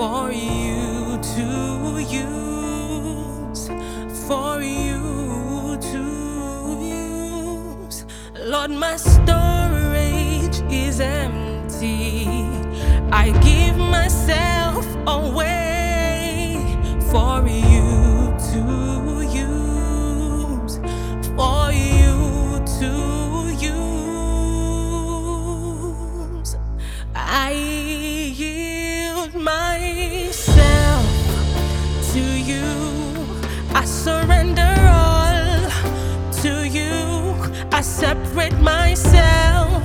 for you to use, for you to use. Lord, my storage is empty. I give myself away for you to use, for you to use. I I surrender all to you. I separate myself